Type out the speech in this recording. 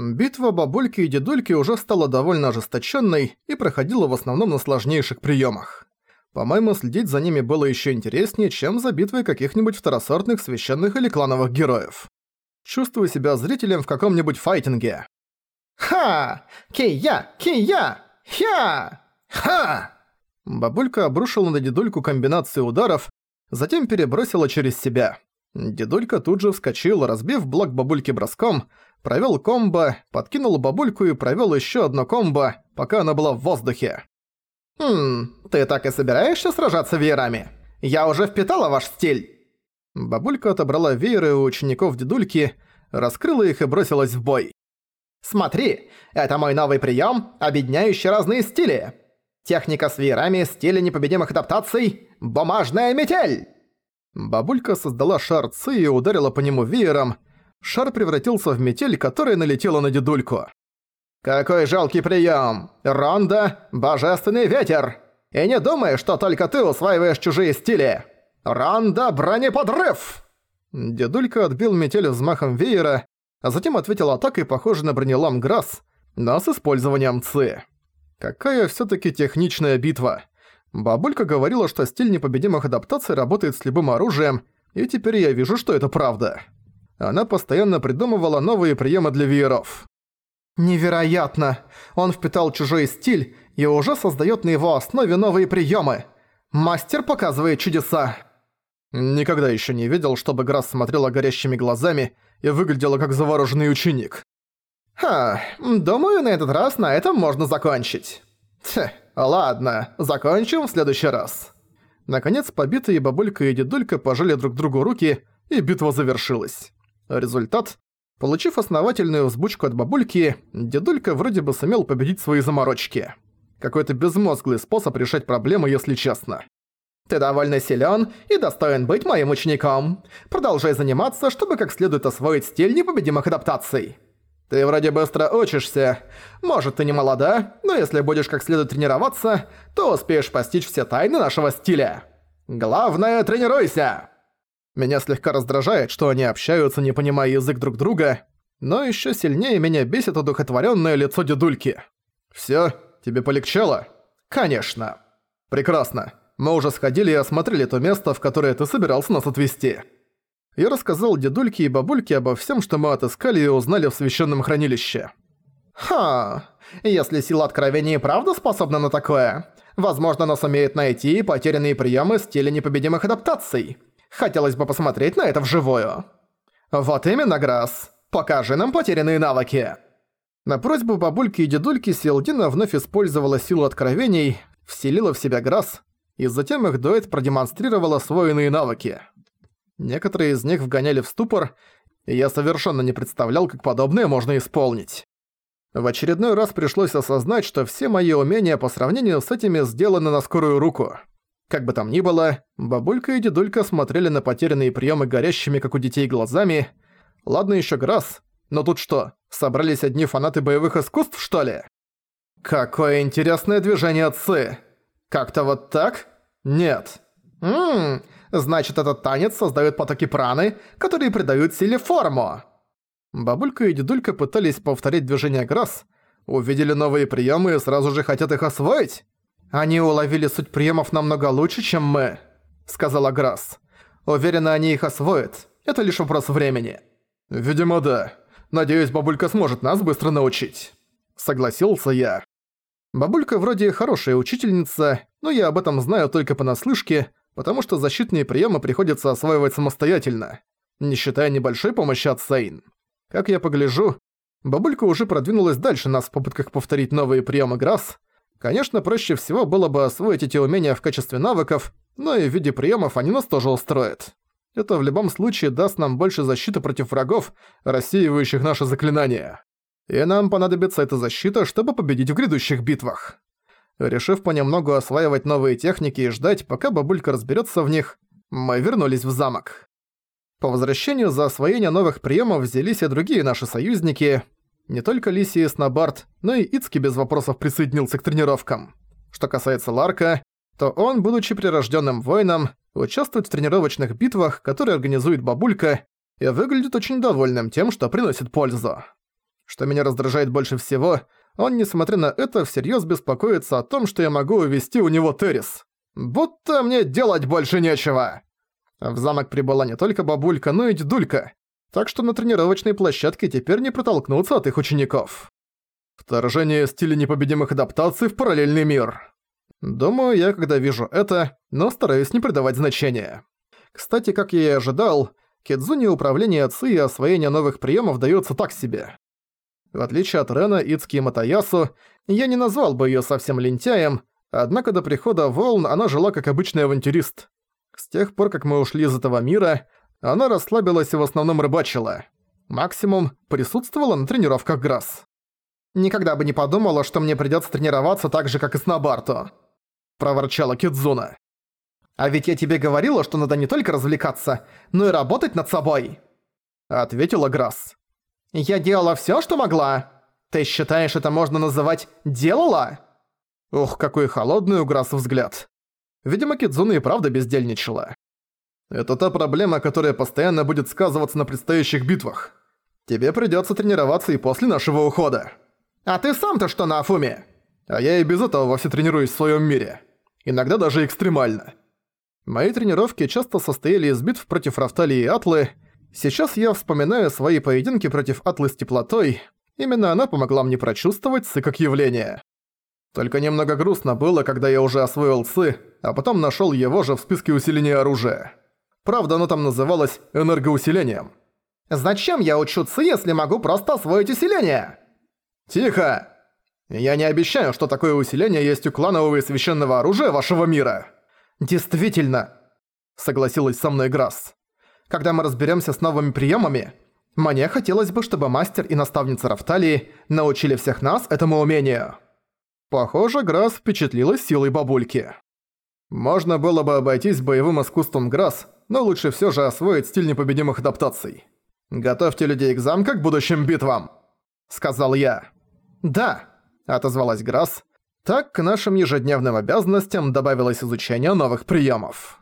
Битва бабульки и дедульки уже стала довольно ожесточенной и проходила в основном на сложнейших приемах. По-моему, следить за ними было еще интереснее, чем за битвой каких-нибудь второсортных священных или клановых героев. Чувствую себя зрителем в каком-нибудь файтинге. «Ха! Кия! Кия! Хя! Ха!» Бабулька обрушила на дедульку комбинацию ударов, затем перебросила через себя. Дедулька тут же вскочил, разбив блок бабульки броском, провёл комбо, подкинул бабульку и провёл ещё одно комбо, пока она была в воздухе. «Хм, ты так и собираешься сражаться веерами? Я уже впитала ваш стиль!» Бабулька отобрала вееры у учеников дедульки, раскрыла их и бросилась в бой. «Смотри, это мой новый приём, объединяющий разные стили! Техника с веерами, стили непобедимых адаптаций, бумажная метель!» Бабулька создала шар Ци и ударила по нему веером. Шар превратился в метель, которая налетела на дедульку. «Какой жалкий прием! Ронда – божественный ветер! И не думай, что только ты усваиваешь чужие стили! Ронда – бронеподрыв!» Дедулька отбил метель взмахом веера, а затем ответил атакой, похожей на бронелам Грасс, но с использованием ЦИ. Какая всё-таки техничная битва. Бабулька говорила, что стиль непобедимых адаптаций работает с любым оружием, и теперь я вижу, что это правда. Она постоянно придумывала новые приемы для вееров. «Невероятно! Он впитал чужой стиль и уже создает на его основе новые приемы. Мастер показывает чудеса!» Никогда еще не видел, чтобы Грасс смотрела горящими глазами и выглядела как завороженный ученик. «Ха, думаю, на этот раз на этом можно закончить». Тьф, ладно, закончим в следующий раз. Наконец, побитые бабулька и дедулька пожали друг другу руки, и битва завершилась. Результат. Получив основательную взбучку от бабульки, дедулька вроде бы сумел победить свои заморочки. Какой-то безмозглый способ решать проблемы, если честно. Ты довольно силен и достоин быть моим учеником. Продолжай заниматься, чтобы как следует освоить стиль непобедимых адаптаций. Ты вроде быстро учишься. Может, ты не молода, но если будешь как следует тренироваться, то успеешь постичь все тайны нашего стиля. Главное, тренируйся!» Меня слегка раздражает, что они общаются, не понимая язык друг друга, но ещё сильнее меня бесит одухотворённое лицо дедульки. «Всё, тебе полегчало?» «Конечно!» «Прекрасно. Мы уже сходили и осмотрели то место, в которое ты собирался нас отвезти». Я рассказал дедульке и бабульке обо всем, что мы отыскали и узнали в священном хранилище. «Ха, если сила откровения и правда способна на такое, возможно, она сумеет найти потерянные приемы стиля непобедимых адаптаций. Хотелось бы посмотреть на это вживую». «Вот именно, Грасс. Покажи нам потерянные навыки». На просьбу бабульки и дедульки Силдина вновь использовала силу откровений, вселила в себя Грасс, и затем их дуэт продемонстрировала освоенные навыки. Некоторые из них вгоняли в ступор, и я совершенно не представлял, как подобное можно исполнить. В очередной раз пришлось осознать, что все мои умения по сравнению с этими сделаны на скорую руку. Как бы там ни было, бабулька и дедулька смотрели на потерянные приемы горящими, как у детей, глазами. Ладно еще Грасс, но тут что, собрались одни фанаты боевых искусств, что ли? Какое интересное движение отцы! Как-то вот так? Нет. Ммм, значит этот танец создает потоки праны, которые придают силе форму. Бабулька и дедулька пытались повторить движение Грасс, увидели новые приемы и сразу же хотят их освоить. Они уловили суть приемов намного лучше, чем мы, сказала Грасс. Уверена, они их освоят. Это лишь вопрос времени. Видимо, да. Надеюсь, бабулька сможет нас быстро научить. Согласился я. Бабулька вроде хорошая учительница, но я об этом знаю только понаслышке, потому что защитные приемы приходится осваивать самостоятельно, не считая небольшой помощи от Сейн. Как я погляжу, бабулька уже продвинулась дальше нас в попытках повторить новые приемы Грасс. Конечно, проще всего было бы освоить эти умения в качестве навыков, но и в виде приемов они нас тоже устроят. Это в любом случае даст нам больше защиты против врагов, рассеивающих наши заклинания. И нам понадобится эта защита, чтобы победить в грядущих битвах. Решив понемногу осваивать новые техники и ждать, пока бабулька разберется в них, мы вернулись в замок. По возвращению за освоение новых приемов взялись и другие наши союзники. Не только Лисия и Снобард, но и Ицки без вопросов присоединился к тренировкам. Что касается Ларка, то он, будучи прирожденным воином, участвует в тренировочных битвах, которые организует бабулька, и выглядит очень довольным тем, что приносит пользу. Что меня раздражает больше всего, он, несмотря на это, всерьез беспокоится о том, что я могу увести у него Террис. Будто мне делать больше нечего. В замок прибыла не только бабулька, но и дедулька, так что на тренировочной площадке теперь не протолкнуться от их учеников. Вторжение стиля непобедимых адаптаций в параллельный мир. Думаю, я когда вижу это, но стараюсь не придавать значения. Кстати, как я и ожидал, Кидзуни управление отцы и освоение новых приемов дается так себе. В отличие от Рена, Ицки и Матаясу, я не назвал бы ее совсем лентяем, однако до прихода волн она жила как обычный авантюрист. С тех пор, как мы ушли из этого мира, она расслабилась и в основном рыбачила. Максимум присутствовала на тренировках Грасс. «Никогда бы не подумала, что мне придётся тренироваться так же, как и с Набарто», – проворчала Кидзуна. «А ведь я тебе говорила, что надо не только развлекаться, но и работать над собой», – ответила Грасс. «Я делала всё, что могла. Ты считаешь, это можно называть «делала»?» Ух, какой холодный у Грасс взгляд. Видимо, Кидзуна и правда бездельничала. Это та проблема, которая постоянно будет сказываться на предстоящих битвах. Тебе придётся тренироваться и после нашего ухода. А ты сам-то что на Афуме? А я и без этого вовсе тренируюсь в своём мире. Иногда даже экстремально. Мои тренировки часто состояли из битв против Рафталии и Атлы. Сейчас я вспоминаю свои поединки против Атлы с теплотой. Именно она помогла мне прочувствовать Сы как явление. Только немного грустно было, когда я уже освоил Сы, а потом нашёл его же в списке усиления оружия. Правда, оно там называлось энергоусилением. «Зачем я учу Ци, если могу просто освоить усиление?» «Тихо! Я не обещаю, что такое усиление есть у кланового и священного оружия вашего мира!» «Действительно!» – согласилась со мной Грасс. «Когда мы разберемся с новыми приемами, мне хотелось бы, чтобы мастер и наставница Рафталии научили всех нас этому умению». Похоже, Грасс впечатлилась силой бабульки. Можно было бы обойтись боевым искусством Грасс, но лучше все же освоить стиль непобедимых адаптаций. «Готовьте людей к замкам к будущим битвам», — сказал я. «Да», — отозвалась Грасс. Так к нашим ежедневным обязанностям добавилось изучение новых приемов.